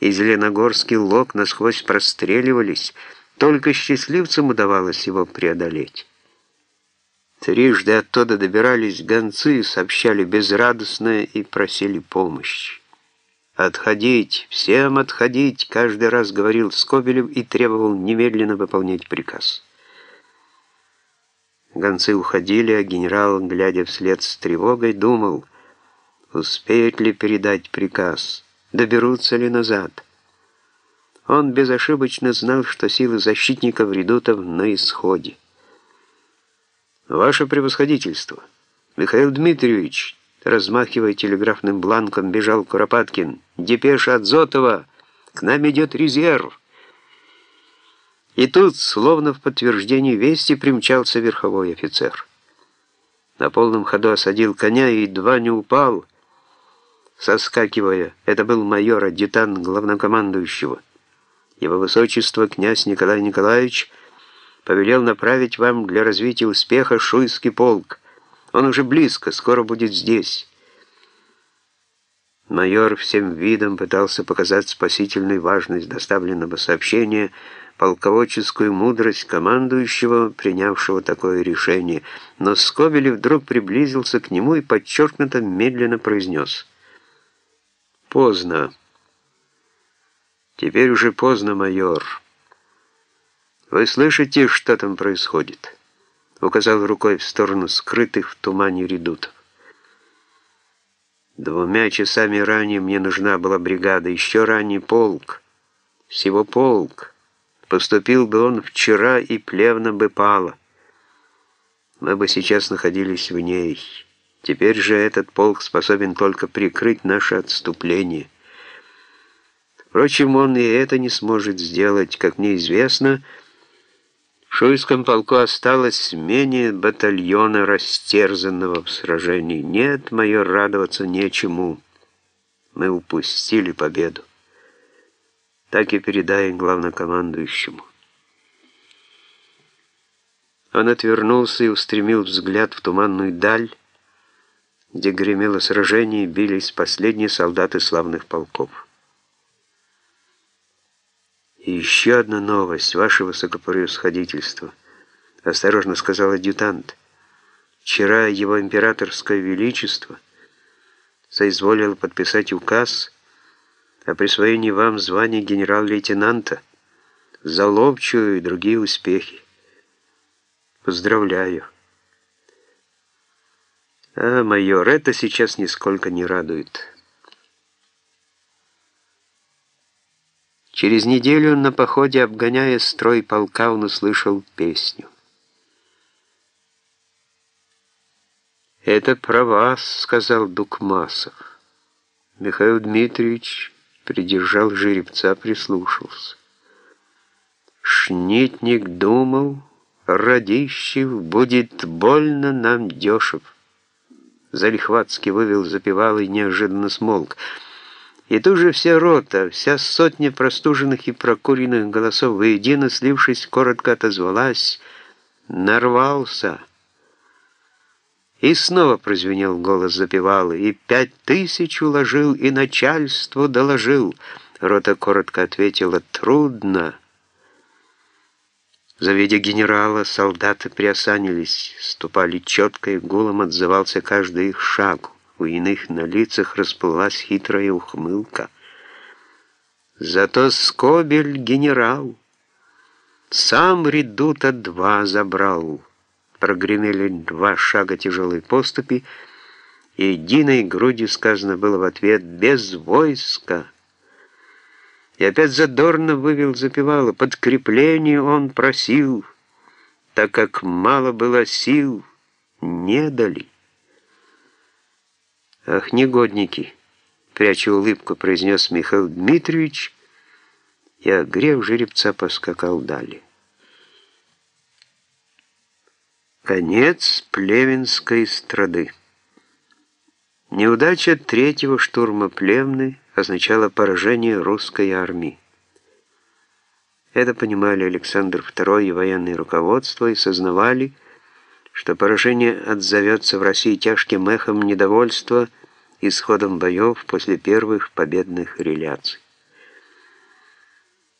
и Зеленогорский лог насквозь простреливались, только счастливцам удавалось его преодолеть. Трижды оттуда добирались гонцы, сообщали безрадостное и просили помощи. «Отходить! Всем отходить!» — каждый раз говорил Скобелев и требовал немедленно выполнять приказ. Гонцы уходили, а генерал, глядя вслед с тревогой, думал, успеют ли передать приказ, доберутся ли назад. Он безошибочно знал, что силы защитников редутов на исходе. «Ваше превосходительство! Михаил Дмитриевич!» Размахивая телеграфным бланком, бежал Куропаткин. «Депеша от Зотова! К нам идет резерв!» И тут, словно в подтверждении вести, примчался верховой офицер. На полном ходу осадил коня и едва не упал, соскакивая. Это был майор-адъютант главнокомандующего. Его высочество князь Николай Николаевич повелел направить вам для развития успеха Шуйский полк. Он уже близко, скоро будет здесь. Майор всем видом пытался показать спасительную важность доставленного сообщения, полководческую мудрость командующего, принявшего такое решение, но Скобелев вдруг приблизился к нему и подчеркнуто медленно произнес «Поздно. Теперь уже поздно, майор. Вы слышите, что там происходит?» Указал рукой в сторону скрытых в тумане редутов. Двумя часами ранее мне нужна была бригада, еще ранее полк. Всего полк. Поступил бы он вчера, и плевно бы пало. Мы бы сейчас находились в ней. Теперь же этот полк способен только прикрыть наше отступление. Впрочем, он и это не сможет сделать, как мне известно. В Шуйском полку осталось менее батальона, растерзанного в сражении. Нет, майор, радоваться нечему. Мы упустили победу так и передай главнокомандующему. Он отвернулся и устремил взгляд в туманную даль, где гремело сражение и бились последние солдаты славных полков. «И еще одна новость, ваше высокопревосходительство», — осторожно сказал адъютант. «Вчера его императорское величество соизволило подписать указ о присвоении вам звания генерал-лейтенанта за ловчую и другие успехи. Поздравляю. А, майор, это сейчас нисколько не радует. Через неделю на походе, обгоняя строй полка, он услышал песню. «Это про вас», — сказал Дукмасов. Михаил Дмитриевич придержал жеребца, прислушался. Шнитник думал, Радищев будет больно нам дешев. Залихватский вывел запевал и неожиданно смолк. И тут же вся рота, вся сотня простуженных и прокуренных голосов, воедино слившись, коротко отозвалась «Нарвался!» И снова прозвенел голос запевалы, и пять тысяч уложил, и начальству доложил. Рота коротко ответила «Трудно». Завидя генерала, солдаты приосанились, ступали четко, и гулом отзывался каждый их шаг. У иных на лицах расплылась хитрая ухмылка. Зато Скобель генерал сам редута два забрал прогремели два шага тяжелой поступи, и единой грудью сказано было в ответ «без войска». И опять задорно вывел запевало, подкрепление он просил, так как мало было сил, не дали. «Ах, негодники!» — пряча улыбку, произнес Михаил Дмитриевич, и, огрев жеребца, поскакал далее. Конец Плевенской страды. Неудача третьего штурма Плевны означала поражение русской армии. Это понимали Александр II и военное руководство и сознавали, что поражение отзовется в России тяжким эхом недовольства исходом боев после первых победных реляций.